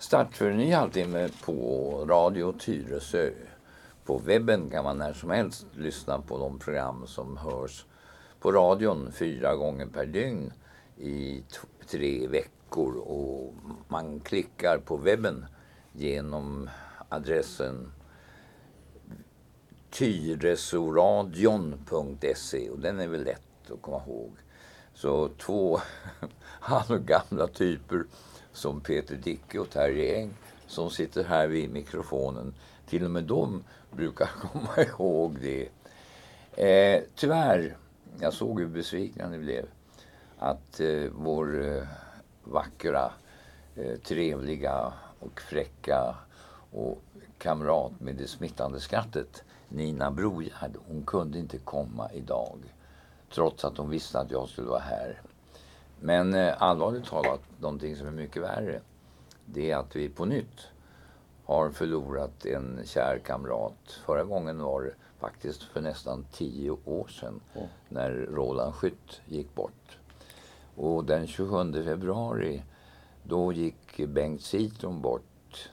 Start en ny halvtimme på Radio Tyresö. På webben kan man när som helst lyssna på de program som hörs på radion fyra gånger per dygn i tre veckor. Och man klickar på webben genom adressen tyresoradion.se och den är väl lätt att komma ihåg. Så två halvgamla typer som Peter Dicke och Terje Eng som sitter här vid mikrofonen. Till och med de brukar komma ihåg det. Eh, tyvärr, jag såg hur besvikna ni blev, att eh, vår eh, vackra, eh, trevliga och fräcka och kamrat med det smittande skrattet, Nina Brogärd, hon kunde inte komma idag. Trots att hon visste att jag skulle vara här. Men eh, allvarligt talat, någonting som är mycket värre, det är att vi på nytt har förlorat en kär kamrat. Förra gången var det faktiskt för nästan tio år sedan mm. när Roland Skytt gick bort. Och den 27 februari då gick Bengt Citron bort.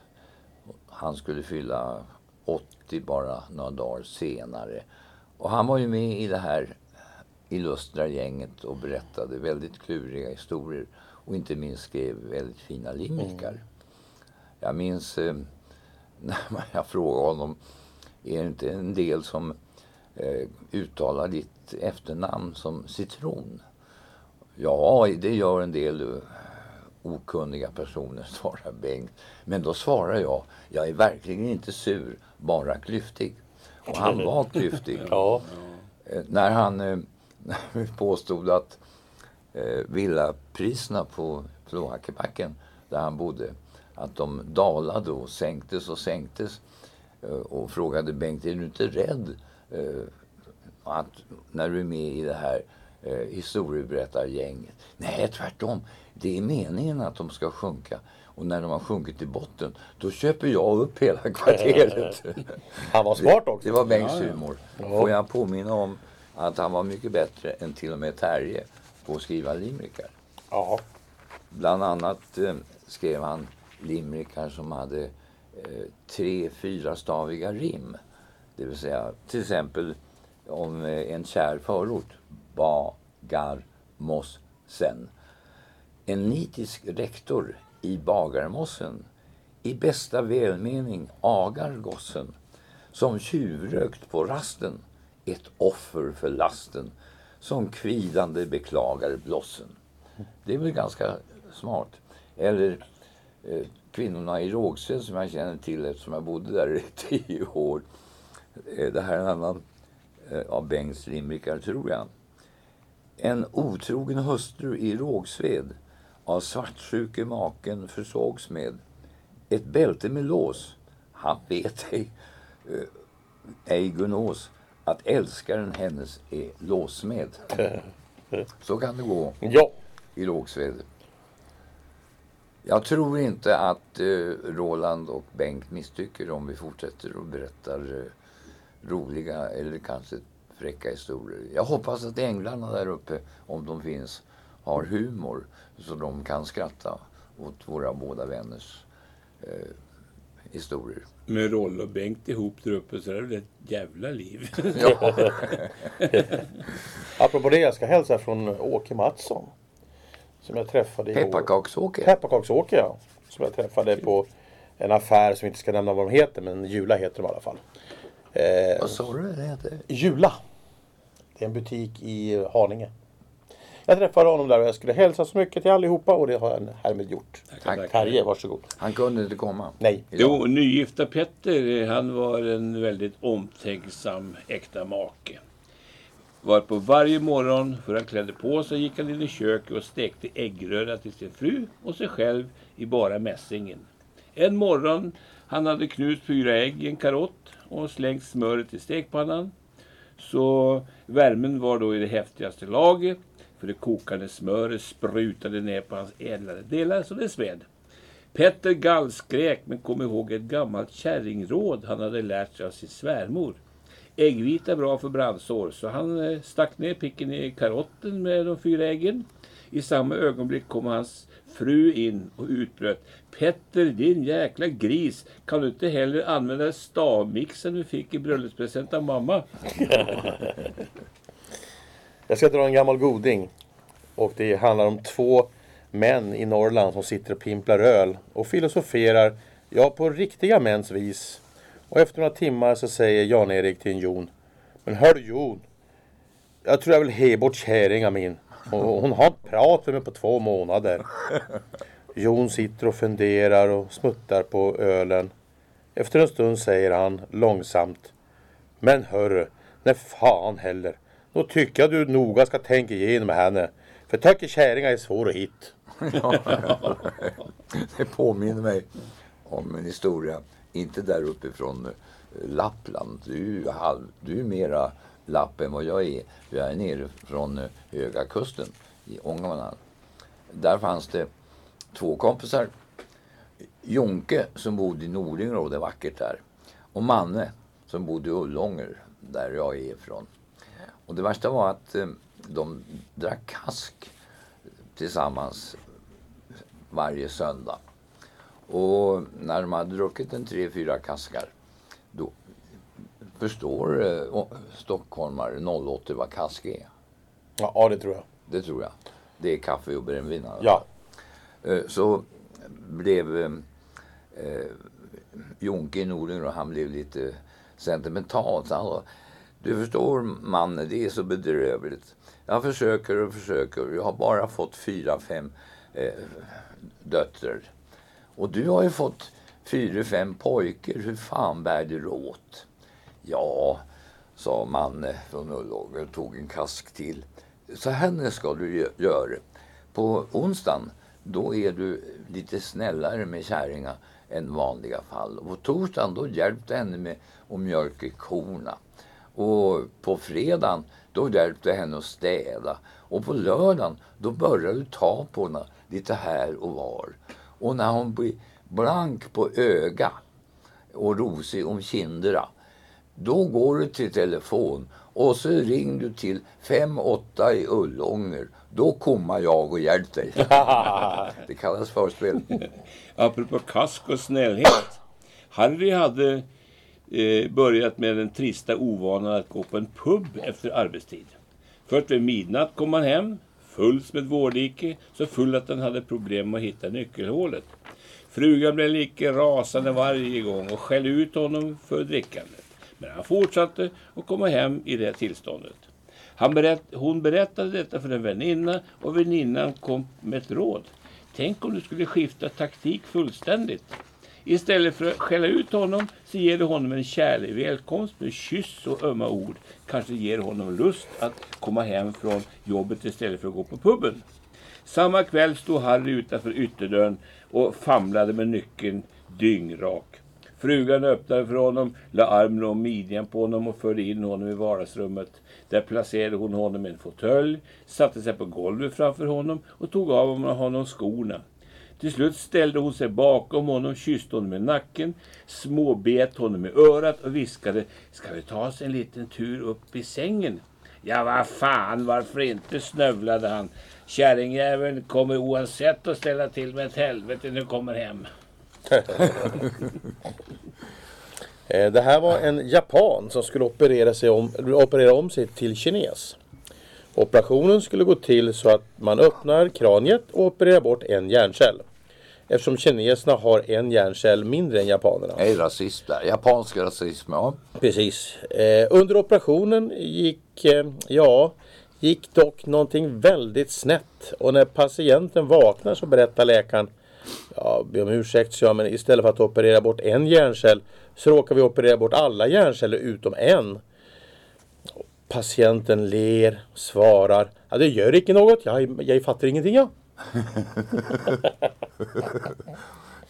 Han skulle fylla 80 bara några dagar senare. Och han var ju med i det här illustra gänget och berättade väldigt kluriga historier och inte minst skrev väldigt fina limerickar. Mm. Jag minns eh, när jag frågade honom, är det inte en del som eh, uttalar ditt efternamn som citron? Ja, det gör en del uh, okunniga personer, svarar Bengt. Men då svarar jag, jag är verkligen inte sur, bara klyftig. Och han var klyftig. ja. Eh, när han eh, påstod att eh, villapriserna på Floakebacken där han bodde, att de dalade och sänktes och sänktes. Eh, och frågade Bengt, är du inte rädd eh, att när du är med i det här eh, historieberättargänget? Nej, tvärtom. Det är meningen att de ska sjunka. Och när de har sjunkit till botten, då köper jag upp hela kvarteret. Han var smart också. Det, det var Bengts humor. Får jag påminna om att han var mycket bättre än till och med Terje på att skriva limerickar. Ja. Bland annat eh, skrev han limerickar som hade eh, tre fyrastaviga rim. Det vill säga till exempel om eh, en kär förort. Bagarmossen. En nitisk rektor i Bagarmossen i bästa välmening agar gossen som tjuvrökt på rasten ett offer för lasten som kvidande beklagar blossen. Det är väl ganska smart. Eller eh, kvinnorna i Rågsved som jag känner till eftersom jag bodde där i tio år. Eh, det här är en annan eh, av Bengts limerickar, tror jag. En otrogen hustru i Rågsved av svartsjuke maken försågs med ett bälte med lås. Han vet ej, eh, ej gunås att älskaren hennes är låsmed. Så kan det gå ja. i Rågsved. Jag tror inte att eh, Roland och Bengt misstycker om vi fortsätter och berättar eh, roliga eller kanske fräcka historier. Jag hoppas att änglarna där uppe, om de finns, har humor så de kan skratta åt våra båda vänners eh, historier. Med Rolle och Bengt ihop där uppe så är det väl ett jävla liv. Ja. Apropå det, jag ska hälsa från Åke Mattsson. Som jag träffade i Pepparkaksåke? Pepparkaksåke ja. Som jag träffade på en affär som inte ska nämna vad de heter men Jula heter de i alla fall. Eh, vad sa du det heter? Jula. Det är en butik i Haninge. Jag träffade honom där och jag skulle hälsa så mycket till allihopa och det har jag härmed gjort. Tack. Terje, varsågod. Han kunde inte komma. Nej. Jo, nygifta Petter, han var en väldigt omtänksam äkta make. Var på varje morgon, för han klädde på sig, gick han in i köket och stekte äggröra till sin fru och sig själv i bara mässingen. En morgon, han hade knust fyra ägg i en karott och slängt smöret i stekpannan. Så värmen var då i det häftigaste laget för det kokande smöret sprutade ner på hans ädlare delar så det sved. Petter gallskrek men kom ihåg ett gammalt kärringråd han hade lärt sig av sin svärmor. Äggvita är bra för brandsår så han eh, stack ner picken i karotten med de fyra äggen. I samma ögonblick kom hans fru in och utbröt. Petter, din jäkla gris. Kan du inte heller använda stavmixen du fick i bröllopspresent av mamma? Jag ska dra en gammal goding. Och det handlar om två män i Norrland som sitter och pimplar öl och filosoferar, ja på riktiga mäns vis. Och efter några timmar så säger Jan-Erik till en Jon. Men hör Jon. Jag tror jag vill he bort kärringa min. Och hon har inte pratat med mig på två månader. Jon sitter och funderar och smuttar på ölen. Efter en stund säger han långsamt. Men hörru, när fan heller. Då tycker jag du noga ska tänka igenom henne. För tycker kärringar är svår att hitta. Det påminner mig om en historia, inte där uppifrån eh, Lappland. Du är ju halv, du är mera lapp än vad jag är. Jag är nere från eh, Höga kusten i Ångermanland. Där fanns det två kompisar. Jonke som bodde i Nordingrå, det är vackert där. Och Manne som bodde i Ullånger, där jag är ifrån. Och det värsta var att eh, de drack kask tillsammans varje söndag. Och när de hade druckit en tre, fyra kaskar då förstår eh, stockholmare 08 vad kask är. Ja, det tror jag. Det tror jag. Det är kaffe och brännvin. Ja. Eh, Så blev eh, Jonke i Norden och han blev lite sentimental. Så han du förstår man, det är så bedrövligt. Jag försöker och försöker. Jag har bara fått fyra, fem eh, döttrar. Och du har ju fått fyra, fem pojkar. Hur fan bär du åt? Ja, sa Manne från Ullåger och tog en kask till. Så här ska du göra. På onsdagen, då är du lite snällare med kärringar. än vanliga fall. Och på torsdagen, då hjälpte du henne med att mjölka korna. Och på fredagen, då hjälpte du henne att städa. Och på lördagen, då började du ta på henne lite här och var. Och när hon blir blank på öga och rosig om kinderna, då går du till telefon och så ringer du till 58 i Ullånger. Då kommer jag och hjälper dig. Det kallas förspel. Apropå kask och snällhet. Harry hade eh, börjat med den trista ovanan att gå på en pub efter arbetstid. Först vid midnatt kom han hem, full som ett vårdike, så full att han hade problem att hitta nyckelhålet. Frugan blev lika rasande varje gång och skällde ut honom för drickandet. Men han fortsatte och komma hem i det tillståndet. Han berätt, hon berättade detta för en väninna och väninnan kom med ett råd. Tänk om du skulle skifta taktik fullständigt. Istället för att skälla ut honom så ger du honom en kärlek välkomst med kyss och ömma ord. Kanske ger honom lust att komma hem från jobbet istället för att gå på puben. Samma kväll stod Harry utanför ytterdörren och famlade med nyckeln dyngrak. Frugan öppnade för honom, la armen om midjan på honom och förde in honom i vardagsrummet. Där placerade hon honom i en fåtölj, satte sig på golvet framför honom och tog av honom skorna. Till slut ställde hon sig bakom honom, kysste honom i nacken, småbet honom i örat och viskade Ska vi ta oss en liten tur upp i sängen? Ja, vad fan, varför inte, snövlade han. Kärringjäveln kommer oavsett att ställa till med ett helvete när du kommer hem. Eh, det här var en japan som skulle operera, sig om, operera om sig till kines. Operationen skulle gå till så att man öppnar kraniet och opererar bort en hjärncell. Eftersom kineserna har en hjärncell mindre än japanerna. Jag är rasist där. Japansk rasism, ja. Precis. Eh, under operationen gick, eh, ja, gick dock någonting väldigt snett. Och när patienten vaknar så berättar läkaren Ja, be om ursäkt, så jag, men istället för att operera bort en hjärncell så råkar vi operera bort alla hjärnceller utom en. Patienten ler, svarar. Ja, det gör inte något. Jag, jag fattar ingenting. Ja.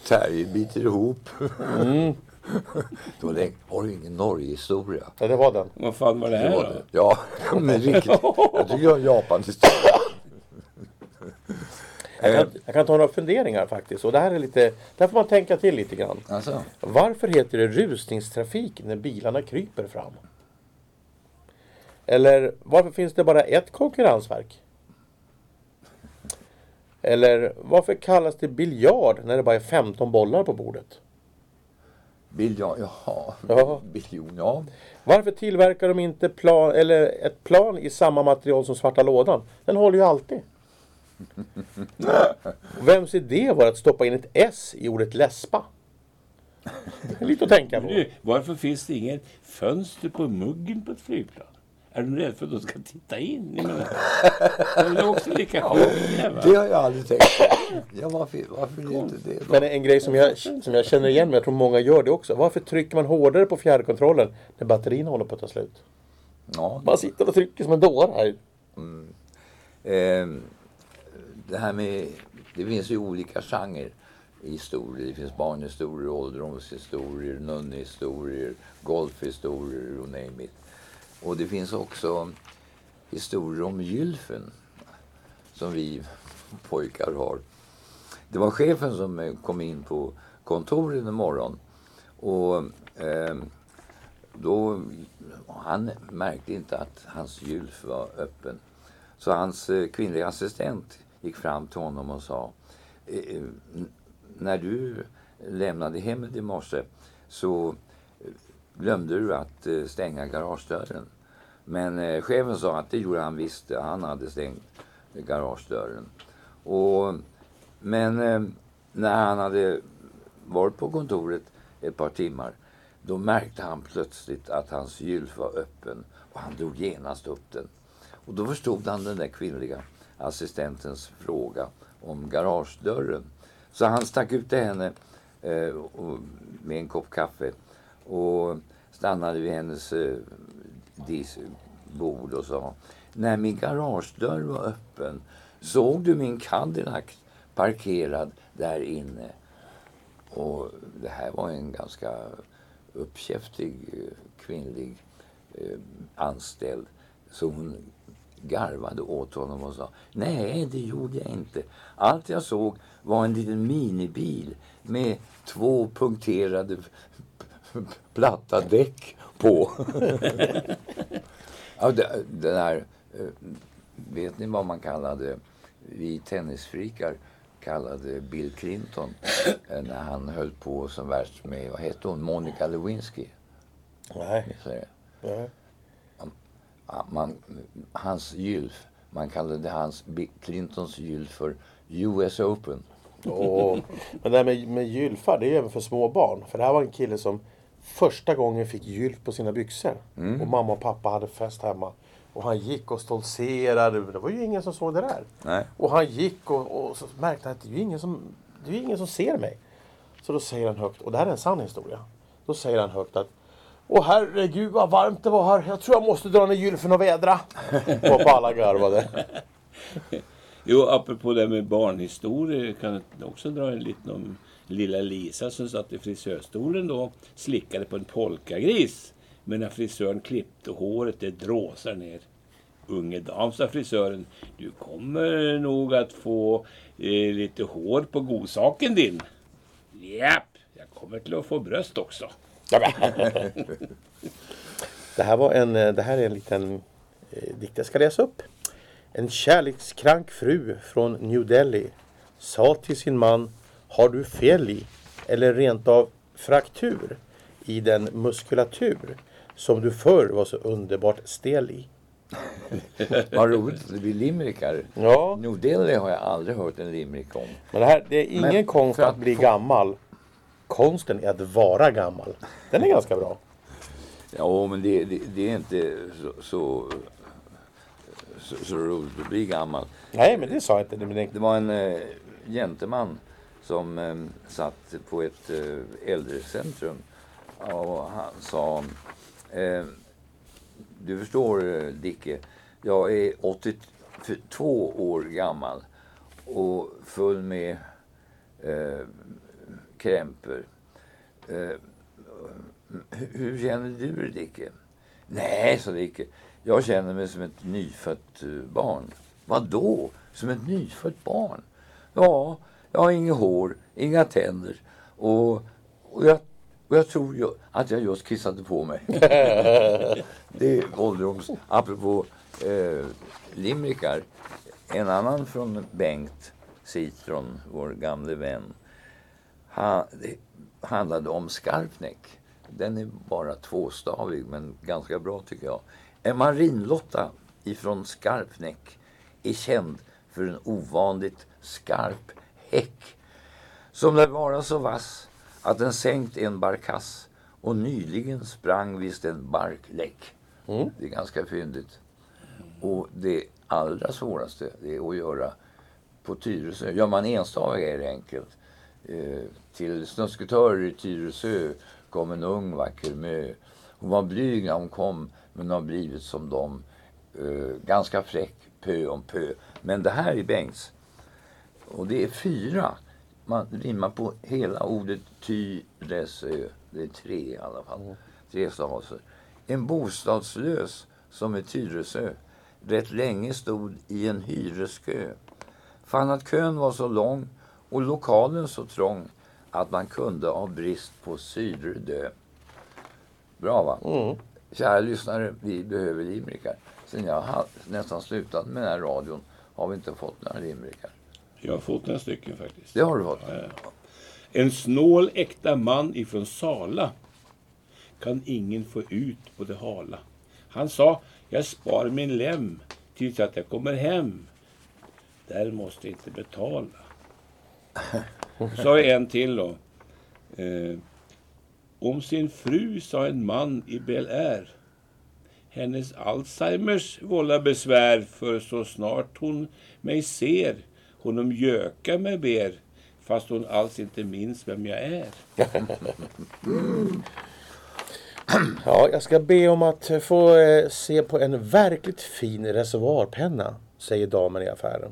Terje biter ihop. Då länge, har du ingen Norge-historia? ja, det var den. Vad fan var det Det här var då? det. Ja, men riktigt. Jag tycker jag har Japan-historia. Jag kan, jag kan ta några funderingar faktiskt. Och det här är lite, där får man tänka till lite grann. Alltså, Varför heter det rusningstrafik när bilarna kryper fram? Eller varför finns det bara ett konkurrensverk? Eller varför kallas det biljard när det bara är 15 bollar på bordet? Biljard, jaha. Ja. Biljon, ja. Varför tillverkar de inte plan, eller ett plan i samma material som svarta lådan? Den håller ju alltid. Vems idé var det att stoppa in ett S i ordet läspa? Lite att tänka på. Du, varför finns det inget fönster på muggen på ett flygplan? Är du rädd för att de ska titta in? Jag menar, det är väl också lika sjukt det, va? Det har jag aldrig tänkt på. Ja, varför, varför är det inte det? då? Men en grej som jag, som jag känner igen, men jag tror många gör det också. Varför trycker man hårdare på fjärrkontrollen när batterierna håller på att ta slut? Ja, Man sitter och trycker som en dåre här. Eh, det här med, det finns ju olika genrer i historier. Det finns barnhistorier, ålderdomshistorier, nunnhistorier, golfhistorier, you name it. Och det finns också historier om gylfen som vi pojkar har. Det var chefen som eh, kom in på kontoret en morgon och eh, då, han märkte inte att hans gylf var öppen. Så hans eh, kvinnliga assistent gick fram till honom och sa eh, eh när du lämnade hemmet i morse så glömde du att eh, stänga garagedörren. Men eh, chefen sa att det gjorde han visst. Han hade stängt garagedörren. Och, men eh, när han hade varit på kontoret ett par timmar då märkte han plötsligt att hans gylf var öppen och han drog genast upp den. Och då förstod han den där kvinnliga assistentens fråga om garagedörren. Så han stack ut till henne eh, med en kopp kaffe och stannade vid hennes eh, bord och sa När min garagedörr var öppen såg du min Cadillac parkerad där inne? Och det här var en ganska uppkäftig eh, kvinnlig eh, anställd. Så hon garvade åt honom och sa Nej, det gjorde jag inte. Allt jag såg var en liten minibil med två punkterade platta däck på. ja, det där, eh, vet ni vad man kallade, vi tennisfrikar kallade Bill Clinton eh, när han höll på som värst med, vad hette hon, Monica Lewinsky? Nej. Nej. Man, hans gylf, man kallade hans Clintons gylf för US Open. Och, men det här med, med gylfar, det är ju även för små barn. För det här var en kille som första gången fick gylf på sina byxor. Och mamma och pappa hade fest hemma. Och han gick och stoltserade. Det var ju ingen som såg det där. Nej. Och han gick och, och så märkte han att det är ju ingen som, det är ingen som ser mig. Så då säger han högt, och det här är en sann historia. Då säger han högt att Åh herregud vad varmt det var här. Jag tror jag måste dra ner gylfen och vädra. Och på alla garvade. Jo, apropå det med barnhistorier kan jag också dra en liten om lilla Lisa som satt i frisörstolen då slickade på en polkagris. Men när frisören klippte håret, det dråsar ner. Unge dam, sa frisören, du kommer nog att få eh, lite hår på godsaken din. Japp, jag kommer till att få bröst också. Det här, var en, eh, det här är en liten eh, dikt jag ska läsa upp. En kärlekskrank fru från New Delhi sa till sin man Har du fel i, eller rent av fraktur i den muskulatur som du förr var så underbart stel i? Vad roligt att det blir limerickar. Ja, New Delhi har jag aldrig hört en limerick om. men det här det är ingen Men konst att att bli få- gammal. Konsten är att vara gammal. Den är ganska bra. Ja, men det, det, det är inte så, så, så, så roligt att bli gammal. Nej, men det sa jag inte. Men det, Det var en eh, gentleman som eh, satt på ett eh, äldrecentrum och han sa eh, Du förstår eh, Dicke, jag är 82 år gammal och full med eh, krämpor. Eh, hur- hur känner du dig Dicke? Nej, sa Dicke. Jag känner mig som ett nyfött eh, barn. Vad då? Som ett nyfött barn? Ja, jag har inget hår, inga tänder och, och, jag, och jag tror ju att jag just kissade på mig. det är ålderdoms... Apropå eh, limerickar. En annan från Bengt Citron, vår gamle vän. Han, det handlade om Skarpnäck. Den är bara tvåstavig, men ganska bra tycker jag. En marinlotta ifrån Skarpnäck är känd för en ovanligt skarp häck som lär vara så vass att den sänkt en barkass och nyligen sprang visst en barkläck. Mm. Det är ganska fyndigt. Och det allra svåraste är att göra på Tyresö. Gör man enstaviga är det enkelt. Eh, till snusketörer i Tyresö kom en ung vacker mö. Hon var blyg när hon kom men har blivit som dem. Eh, ganska fräck, pö om pö. Men det här är Bengts. Och det är fyra. Man rimmar på hela ordet Tyresö. Det är tre i alla fall. Tre stavelser. En bostadslös som är Tyresö rätt länge stod i en hyreskö. Fann att kön var så lång och lokalen så trång att man kunde av brist på syre dö. Bra va? Mm. Kära lyssnare, vi behöver limerickar. Sen jag har nästan slutat med den här radion har vi inte fått några limerickar. Jag har fått några stycken faktiskt. Det har du fått. En snål äkta man ifrån Sala kan ingen få ut på det hala. Han sa, jag spar min lem tills att jag kommer hem. Där måste jag inte betala. Så en till då. Eh, om sin fru sa en man i Bel Air. Hennes Alzheimers vållar besvär för så snart hon mig ser honom göka mig ber fast hon alls inte minns vem jag är. Ja, jag ska be om att få eh, se på en verkligt fin reservoarpenna, säger damen i affären.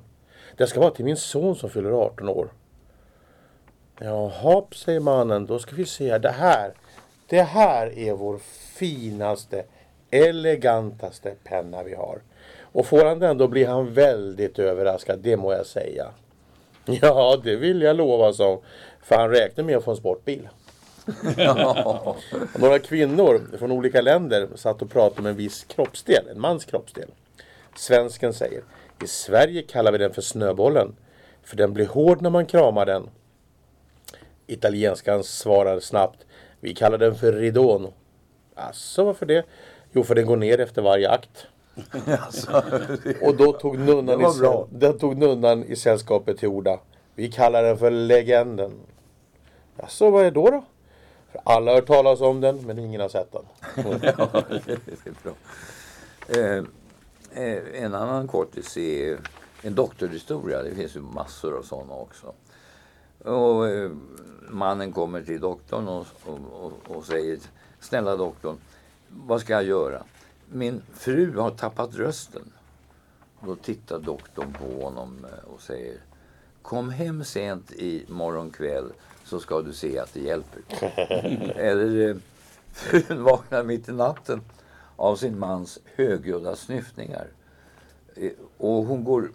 Det ska vara till min son som fyller 18 år. Jaha, säger mannen, då ska vi se. Det här, det här är vår finaste, elegantaste penna vi har. Och får han den då blir han väldigt överraskad, det må jag säga. Ja, det vill jag lova, sa. För han räknar med att få en sportbil. Ja. Några kvinnor från olika länder satt och pratade om en viss kroppsdel, en mans kroppsdel. Svensken säger, i Sverige kallar vi den för snöbollen, för den blir hård när man kramar den. Italienskan svarar snabbt, vi kallar den för ridon. Alltså varför det? Jo, för den går ner efter varje akt. Alltså, Och då tog nunnan, i, då tog nunnan i sällskapet till orda. Vi kallar den för legenden. Så vad är det då då? För alla har hört talas om den, men ingen har sett den. ja, det är bra. Eh, eh, en annan kortis är en doktorhistoria. Det finns ju massor av sådana också. Och, eh, mannen kommer till doktorn och, och, och, och säger Snälla doktorn, vad ska jag göra? Min fru har tappat rösten. Då tittar doktorn på honom eh, och säger Kom hem sent i morgon kväll så ska du se att det hjälper. Eller eh, frun vaknar mitt i natten av sin mans högljudda snyftningar. Och hon går,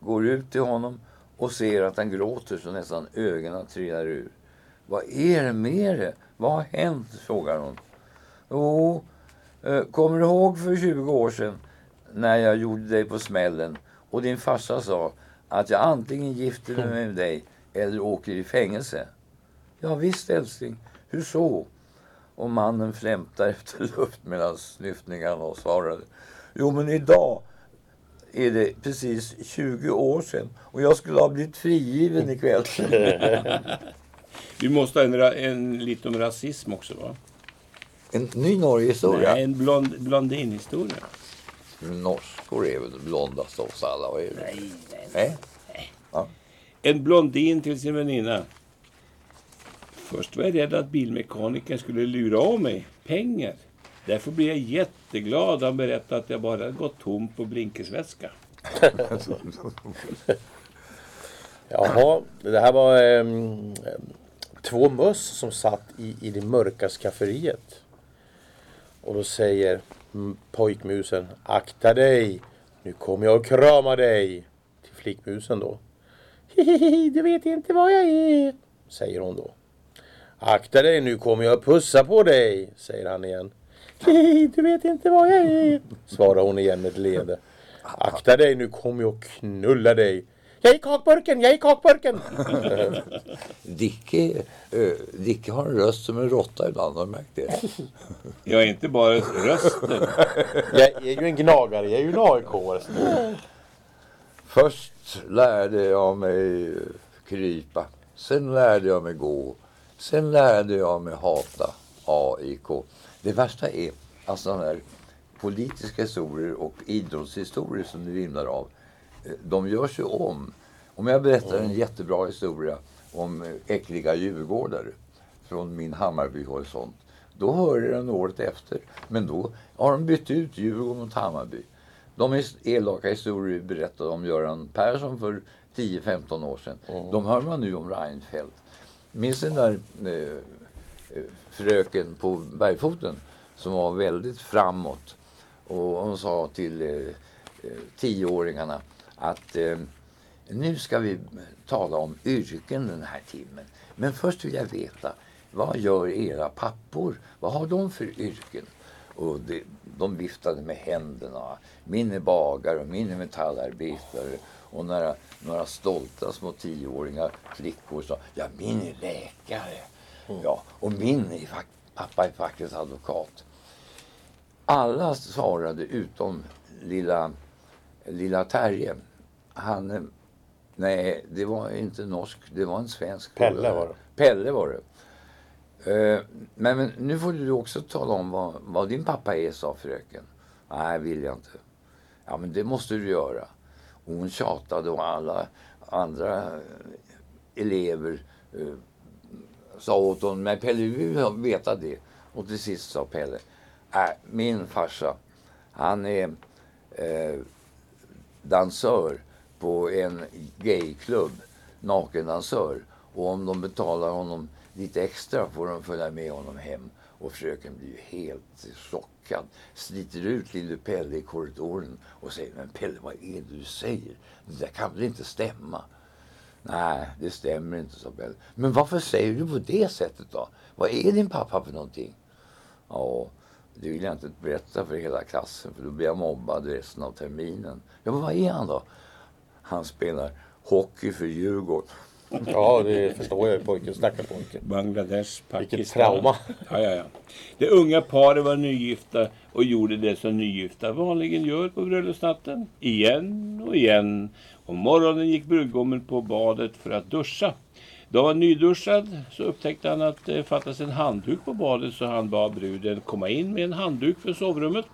går ut till honom och ser att han gråter så nästan ögonen trillar ur. Vad är det med det? Vad har hänt? frågar hon. Jo, eh, kommer du ihåg för 20 år sedan när jag gjorde dig på smällen och din farsa sa att jag antingen gifter mig med dig eller åker i fängelse? Ja visst älskling, hur så? Och mannen flämtar efter luft mellan snyftningarna och svarade. Jo men idag är det precis 20 år sedan och jag skulle ha blivit frigiven ikväll. Vi måste ha en, lite om rasism också va? En ny Norgehistoria. Nej, en blond, blondinhistoria. Norskor är väl blondast av oss alla? Vad är det? Nej, nej. Nej? En blondin till sin väninna. Först var jag rädd att bilmekanikern skulle lura av mig pengar. Därför blir jag jätteglad. Han berättade att jag bara hade gått tom på blinkersväska. Jaha, det här var ehm, två möss som satt i, i det mörka skafferiet. Och då säger pojkmusen Akta dig! Nu kommer jag och krama dig! Till flickmusen då. Hihihi, du vet inte vad jag är! Säger hon då. Akta dig, nu kommer jag och pussa på dig! Säger han igen. Hihihi, du vet inte vad jag är! Svarar hon igen med ett leende. Akta dig, nu kommer jag knulla dig! Jag är i kakburken, jag är i kakburken! Dicke, eh, Dicke har en röst som en råtta ibland, har du märkt det? Jag är inte bara rösten. jag är ju en gnagare, jag är ju en aik Först lärde jag mig krypa. Sen lärde jag mig gå. Sen lärde jag mig hata AIK. Det värsta är att sådana här politiska historier och idrottshistorier som det vimlar av. eh, De görs ju om. Om jag berättar en jättebra historia om eh, äckliga djurgårdare från min Hammarby-horisont. Då hör jag den året efter. Men då har de bytt ut Djurgården mot Hammarby. De elaka historier berättade om Göran Persson för 10-15 år sedan. De hör man nu om Reinfeldt. Minns den där eh, fröken på Bergfoten som var väldigt framåt. Och hon sa till eh, eh, tioåringarna att eh, nu ska vi tala om yrken den här timmen. Men först vill jag veta, vad gör era pappor? Vad har de för yrken? Och det, de viftade med händerna. Min är bagare och min är metallarbetare. Och några, några stolta små tioåringar, flickor, sa ja min är läkare. Ja, och min pappa är faktiskt advokat. Alla svarade utom lilla, lilla Terje. Han, nej, det var inte norsk, det var en svensk. Pelle var det. Pelle var det. Eh, Men, men nu får du också tala om vad, vad din pappa är, sa fröken. Nej, vill jag inte. Ja, men det måste du göra. Och hon tjatade och alla andra elever eh, sa åt honom, men Pelle, vill veta det. Och till sist sa Pelle, äh, min farsa, han är eh, dansör på en gayklubb, nakendansör. Och om de betalar honom lite extra får de följa med honom hem. Och fröken blir ju helt chockad. Sliter ut lille Pelle i korridoren och säger, men Pelle vad är det du säger? Det där kan väl inte stämma? Nej, det stämmer inte, sa Pelle. Men varför säger du på det sättet då? Vad är din pappa för någonting? Ja, det vill jag inte berätta för hela klassen för då blir jag mobbad resten av terminen. Ja, men vad är han då? Han spelar hockey för Djurgården. Ja, det förstår jag pojken. Stackars pojken. Bangladesh, Pakistan. Vilket trauma. Ja, ja, ja. Det unga paret var nygifta och gjorde det som nygifta vanligen gör på bröllopsnatten. Igen och igen. Om morgonen gick brudgummen på badet för att duscha. Då han var nyduschad så upptäckte han att det fattades en handduk på badet så han bad bruden komma in med en handduk för sovrummet.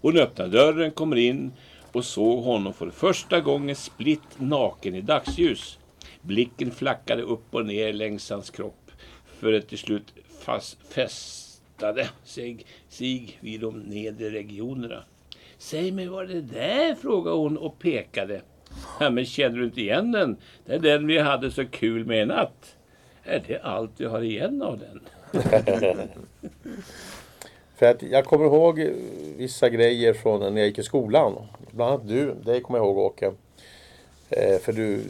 Hon öppnar dörren, kommer in och såg honom för första gången splitt naken i dagsljus. Blicken flackade upp och ner längs hans kropp för att till slut fast, fästade sig, sig vid de nedre regionerna. Säg mig vad det där? frågade hon och pekade. Ja, men känner du inte igen den? Det är den vi hade så kul med i natt. Är det allt du har igen av den? För att jag kommer ihåg vissa grejer från när jag gick i skolan. Bland annat du, dig kommer jag ihåg Åke. Eh, för du,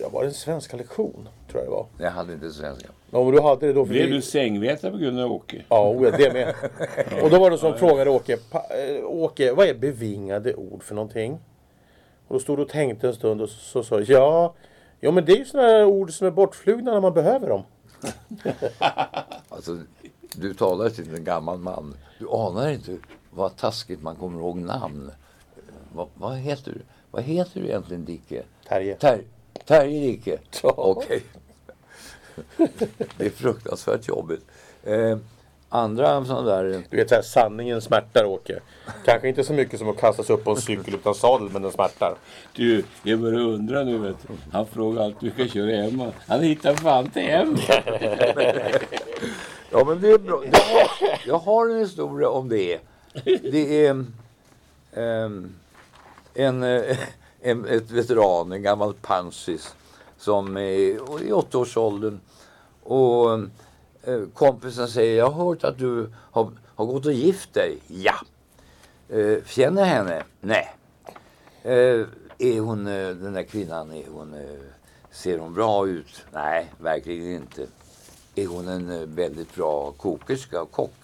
jag var det en svenska lektion, tror jag det var. Jag hade inte svenska. Ja, men du hade det då. För Blev du sängvetare på grund av Åke? Ja, oh, ja, det med. Och då var det som frågade Åke, eh, Åke, vad är bevingade ord för någonting? Och då stod du och tänkte en stund och så sa jag, ja, ja men det är ju sådana här ord som är bortflugna när man behöver dem. Alltså, du talar till en gammal man. Du anar inte vad taskigt man kommer ihåg namn. Vad, vad heter du? Vad heter du egentligen Dicke? Terje. Ter, Terje? Ja. Okej. Det är fruktansvärt jobbigt. Eh, andra sådana där... Du vet så här, sanningen smärtar Åke. Kanske inte så mycket som att kastas upp på en cykel utan sadel, men den smärtar. Du, jag börjar undra nu vet du. Han frågar alltid vi ska köra hem. Han hittar fan till hem. Ja, men det är bra. Jag har, jag har en historia om det. Det är ehm, en, eh, en, ett veteran, en gammal pansis som är i åttaårsåldern. Och eh, kompisen säger, jag har hört att du har, har gått och gift dig. Ja. Eh, känner henne? Nej. Eh, är hon, eh, den där kvinnan, är hon, eh, ser hon bra ut? Nej, verkligen inte. Är hon en eh, väldigt bra kokerska och kock?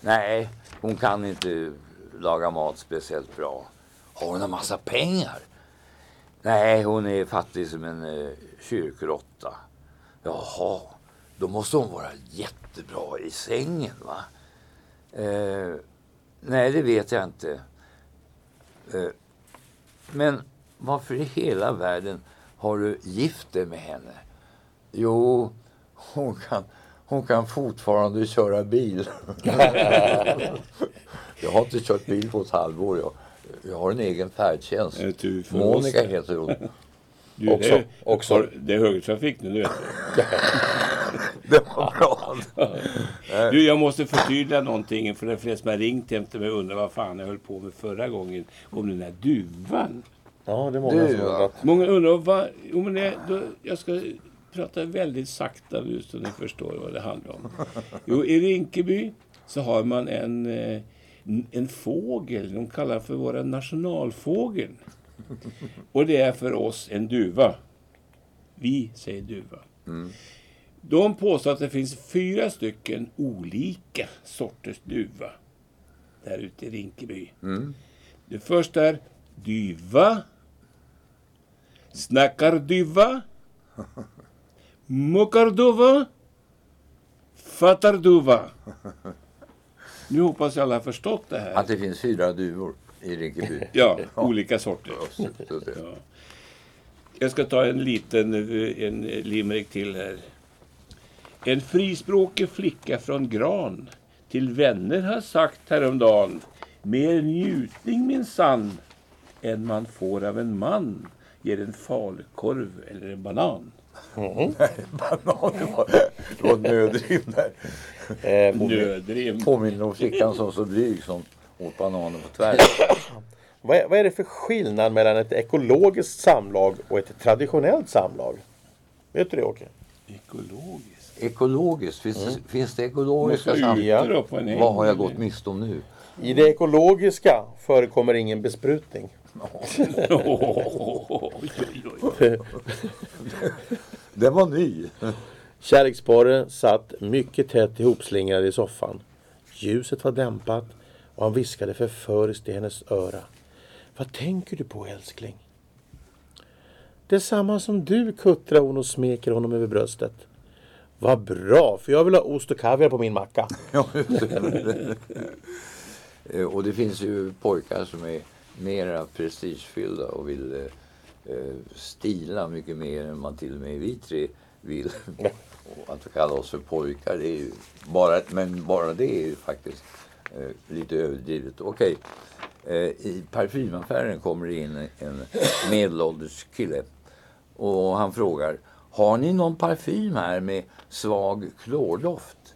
Nej, hon kan inte laga mat speciellt bra. Har hon en massa pengar? Nej, hon är fattig som en eh, kyrkråtta. Jaha, då måste hon vara jättebra i sängen va? Eh, nej, det vet jag inte. Eh, men varför i hela världen har du gift dig med henne? Jo, hon kan, hon kan fortfarande köra bil. jag har inte kört bil på ett halvår. Jag, jag har en egen färdtjänst. Monica oss? heter hon. Du, Också- det, är, också- det är högertrafik nu, du vet. Det var bra. Du, jag måste förtydliga någonting för det är flera som har ringt till mig och undrar vad fan jag höll på med förra gången. Om den där duvan. Ja, det är många Du, som ja. undrat. Många undrar vad... Jo, men det, då, jag ska prata väldigt sakta nu så ni förstår vad det handlar om. Jo, i Rinkeby så har man en, eh, en fågel. De kallar för våra nationalfågel. Och det är för oss en duva. Vi säger duva. De påstår att det finns fyra stycken olika sorters duva där ute i Rinkeby. Det första är dyva, snackarduva, mockarduva, fattarduva. Nu hoppas jag alla har förstått det här. Att det finns fyra duvor i Rinkeby. Ja, olika sorter. Ja. Jag ska ta en liten eh, en limerick till här. En frispråkig flicka från Gran till vänner har sagt häromdagen Mer njutning min sann än man får av en man ger en falukorv eller en banan. Banan, det var, det var nödrim där. Eh, på- Nödrim. Påminner om flickan som så blyg som åt bananer på tvärs. vad, är, vad är det för skillnad mellan ett ekologiskt samlag och ett traditionellt samlag? Vet du det Åke? Ekologiskt. Ekologiskt, finns, det, finns det ekologiska samlag? Vad har jag gått miste om nu? I det ekologiska förekommer ingen besprutning. Den var ny. Kärleksparet satt mycket tätt ihopslingrade i soffan. Ljuset var dämpat och han viskade förföriskt i hennes öra. Vad tänker du på älskling? Detsamma som du, kuttrar hon och smeker honom över bröstet. Vad bra, för jag vill ha ost och kaviar på min macka. Eh, och det finns ju pojkar som är mera prestigefyllda och vill eh, eh, stila mycket mer än man till och med vi tre vill. Och att kalla oss för pojkar, det är ju bara, men bara det är ju faktiskt eh, lite överdrivet. Okej, eh, i parfymaffären kommer det in en medelålders kille och han frågar Har ni någon parfym här med svag klordoft?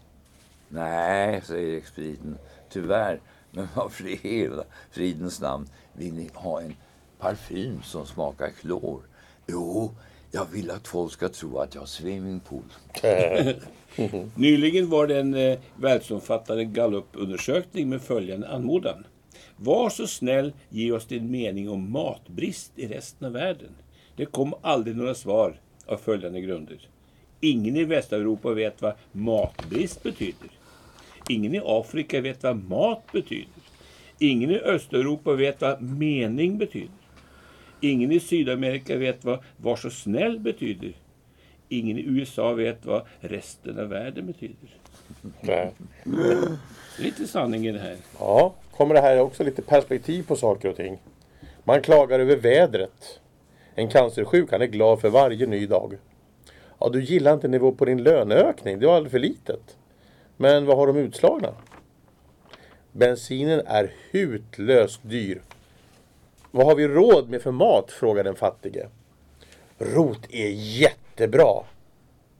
Nej, säger expediten. Tyvärr. Men varför i hela fridens namn vill ni ha en parfym som smakar klor? Jo, jag vill att folk ska tro att jag har swimmingpool. Nyligen var det en eh, världsomfattande gallupundersökning med följande anmodan. Var så snäll, ge oss din mening om matbrist i resten av världen. Det kom aldrig några svar av följande grunder. Ingen i Västeuropa vet vad matbrist betyder. Ingen i Afrika vet vad mat betyder. Ingen i Östeuropa vet vad mening betyder. Ingen i Sydamerika vet vad var så snäll betyder. Ingen i USA vet vad resten av världen betyder. Nej. Lite sanning i det här. Ja, kommer det här också lite perspektiv på saker och ting. Man klagar över vädret. En cancersjuk han är glad för varje ny dag. Ja, du gillar inte nivån på din löneökning. Det var alldeles för litet. Men vad har de utslagna? Bensinen är hutlöst dyr. Vad har vi råd med för mat? frågar den fattige. Rot är jättebra.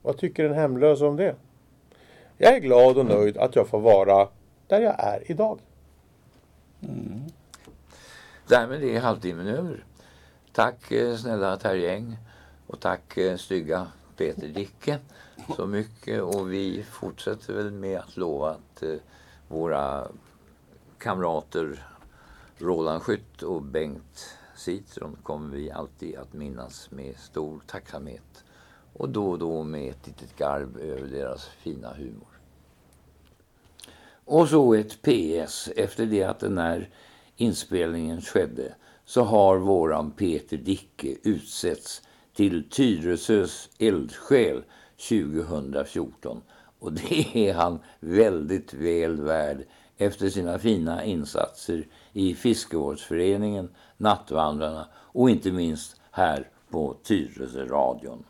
Vad tycker den hemlösa om det? Jag är glad och nöjd att jag får vara där jag är idag. Mm. Därmed är halvtimmen över. Tack eh, snälla Terjäng och tack eh, stygga Peter Dicke så mycket och vi fortsätter väl med att lova att eh, våra kamrater Roland Skytt och Bengt Citron kommer vi alltid att minnas med stor tacksamhet och då och då med ett litet garv över deras fina humor. Och så ett PS. Efter det att den här inspelningen skedde så har våran Peter Dicke utsetts till Tyresös eldsjäl 2014. Och det är han väldigt väl värd efter sina fina insatser i Fiskevårdsföreningen, Nattvandrarna och inte minst här på Tyresö radion.